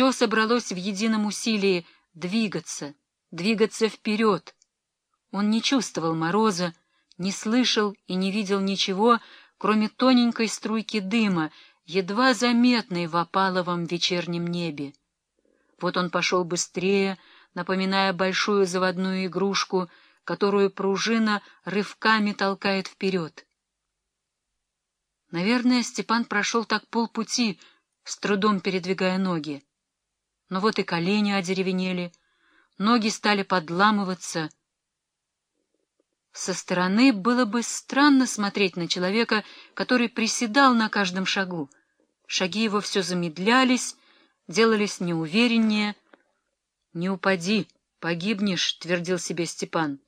все собралось в едином усилии двигаться, двигаться вперед. Он не чувствовал мороза, не слышал и не видел ничего, кроме тоненькой струйки дыма, едва заметной в опаловом вечернем небе. Вот он пошел быстрее, напоминая большую заводную игрушку, которую пружина рывками толкает вперед. Наверное, Степан прошел так полпути, с трудом передвигая ноги. Но вот и колени одеревенели, ноги стали подламываться. Со стороны было бы странно смотреть на человека, который приседал на каждом шагу. Шаги его все замедлялись, делались неувереннее. — Не упади, погибнешь, — твердил себе Степан.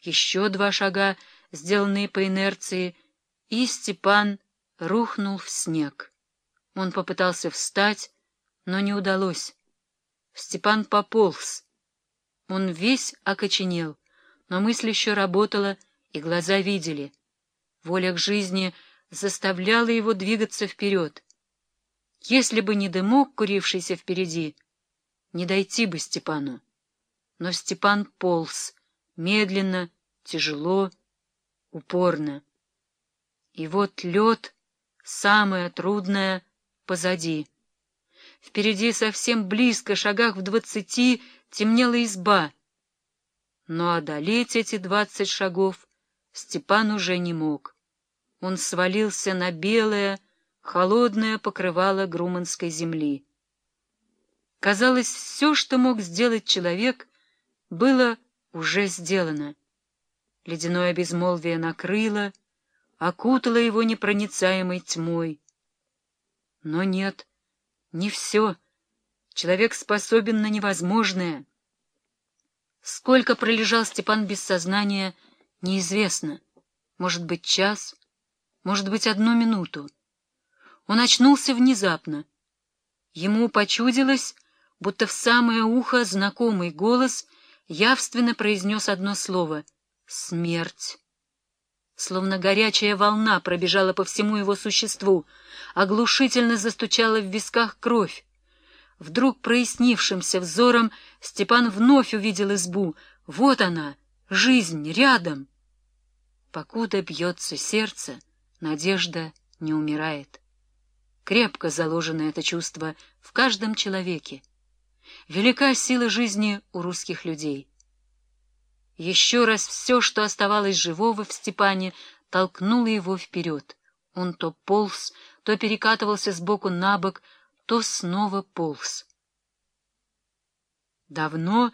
Еще два шага, сделанные по инерции, и Степан рухнул в снег. Он попытался встать, но не удалось. Степан пополз. Он весь окоченел, но мысль еще работала, и глаза видели. Воля к жизни заставляла его двигаться вперед. Если бы не дымок, курившийся впереди, не дойти бы Степану. Но Степан полз, медленно, тяжело, упорно. И вот лед, самое трудное, позади. Впереди совсем близко, шагах в двадцати, темнела изба. Но одолеть эти двадцать шагов Степан уже не мог. Он свалился на белое, холодное покрывало груманской земли. Казалось, все, что мог сделать человек, было уже сделано. Ледяное безмолвие накрыло, окутало его непроницаемой тьмой. Но нет, не все. Человек способен на невозможное. Сколько пролежал Степан без сознания, неизвестно. Может быть, час, может быть, одну минуту. Он очнулся внезапно. Ему почудилось, будто в самое ухо знакомый голос явственно произнес одно слово — «Смерть». Словно горячая волна пробежала по всему его существу, оглушительно застучала в висках кровь. Вдруг прояснившимся взором Степан вновь увидел избу. Вот она, жизнь, рядом. Покуда бьется сердце, надежда не умирает. Крепко заложено это чувство в каждом человеке. Велика сила жизни у русских людей. Еще раз все, что оставалось живого в Степане, толкнуло его вперед. Он то полз, то перекатывался с боку на бок, то снова полз. Давно,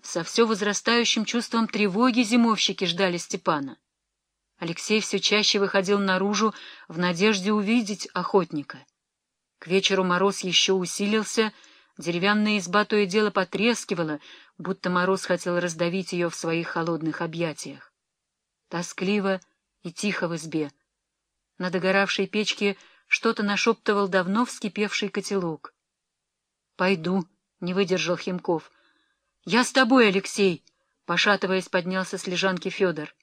со все возрастающим чувством тревоги, зимовщики ждали Степана. Алексей все чаще выходил наружу в надежде увидеть охотника. К вечеру мороз еще усилился, деревянная изба то и дело потрескивала, будто мороз хотел раздавить ее в своих холодных объятиях. Тоскливо и тихо в избе. На догоравшей печке что-то нашептывал давно вскипевший котелок. — Пойду, — не выдержал Химков. — Я с тобой, Алексей, — пошатываясь, поднялся с лежанки Федор.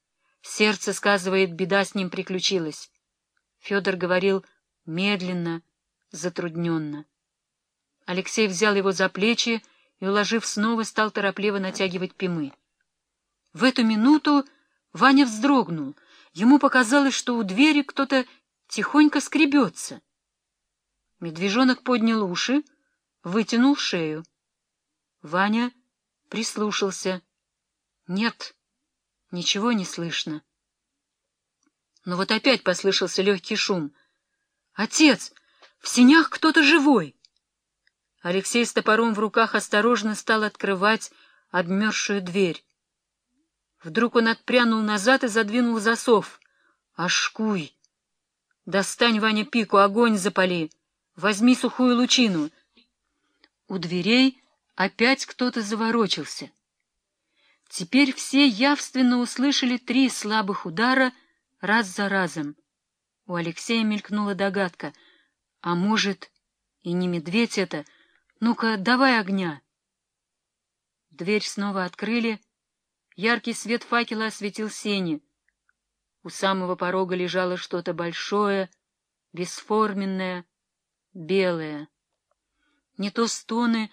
Сердце, сказывает, беда с ним приключилась. Федор говорил медленно, затрудненно. Алексей взял его за плечи и, уложив снова, стал торопливо натягивать пимы. В эту минуту Ваня вздрогнул. Ему показалось, что у двери кто-то тихонько скребется. Медвежонок поднял уши, вытянул шею. Ваня прислушался. Нет, ничего не слышно. Но вот опять послышался легкий шум. «Отец, в синях кто-то живой!» Алексей с топором в руках осторожно стал открывать обмерзшую дверь. Вдруг он отпрянул назад и задвинул засов. «Ашкуй! Достань, Ваня, пику, огонь запали! Возьми сухую лучину!» У дверей опять кто-то заворочился. Теперь все явственно услышали три слабых удара раз за разом. У Алексея мелькнула догадка. А может, и не медведь это, — «Ну-ка, давай огня!» Дверь снова открыли. Яркий свет факела осветил сени. У самого порога лежало что-то большое, бесформенное, белое. не то стоны,